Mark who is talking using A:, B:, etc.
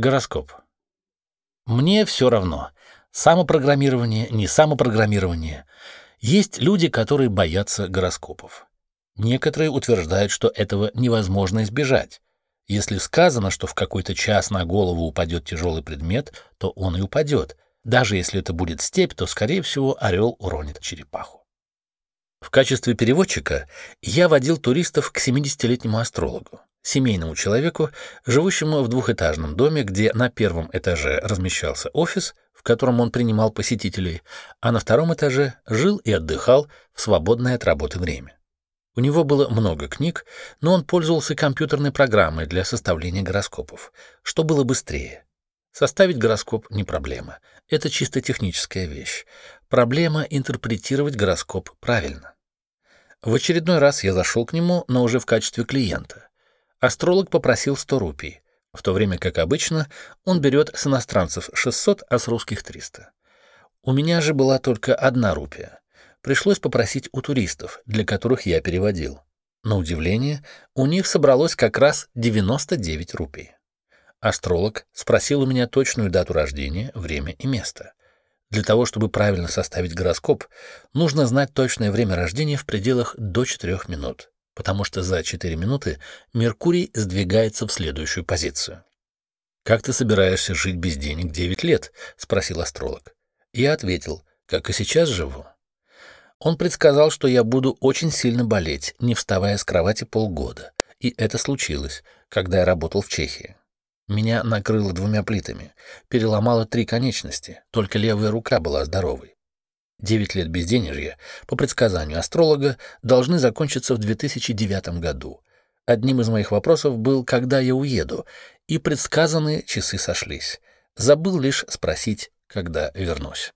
A: Гороскоп. Мне все равно. Самопрограммирование, не самопрограммирование. Есть люди, которые боятся гороскопов. Некоторые утверждают, что этого невозможно избежать. Если сказано, что в какой-то час на голову упадет тяжелый предмет, то он и упадет. Даже если это будет степь, то, скорее всего, орел уронит черепаху. В качестве переводчика я водил туристов к 70-летнему астрологу, семейному человеку, живущему в двухэтажном доме, где на первом этаже размещался офис, в котором он принимал посетителей, а на втором этаже жил и отдыхал в свободное от работы время. У него было много книг, но он пользовался компьютерной программой для составления гороскопов, что было быстрее. Составить гороскоп не проблема. Это чисто техническая вещь. Проблема — интерпретировать гороскоп правильно. В очередной раз я зашел к нему, но уже в качестве клиента. Астролог попросил 100 рупий, в то время как обычно он берет с иностранцев 600, а с русских 300. У меня же была только одна рупия пришлось попросить у туристов, для которых я переводил. На удивление, у них собралось как раз 99 рупий. Астролог спросил у меня точную дату рождения, время и место. Для того, чтобы правильно составить гороскоп, нужно знать точное время рождения в пределах до 4 минут, потому что за 4 минуты Меркурий сдвигается в следующую позицию. «Как ты собираешься жить без денег 9 лет?» — спросил астролог. Я ответил, как и сейчас живу. Он предсказал, что я буду очень сильно болеть, не вставая с кровати полгода. И это случилось, когда я работал в Чехии. Меня накрыло двумя плитами, переломало три конечности, только левая рука была здоровой. Девять лет безденежья, по предсказанию астролога, должны закончиться в 2009 году. Одним из моих вопросов был, когда я уеду, и предсказанные часы сошлись. Забыл лишь спросить, когда вернусь.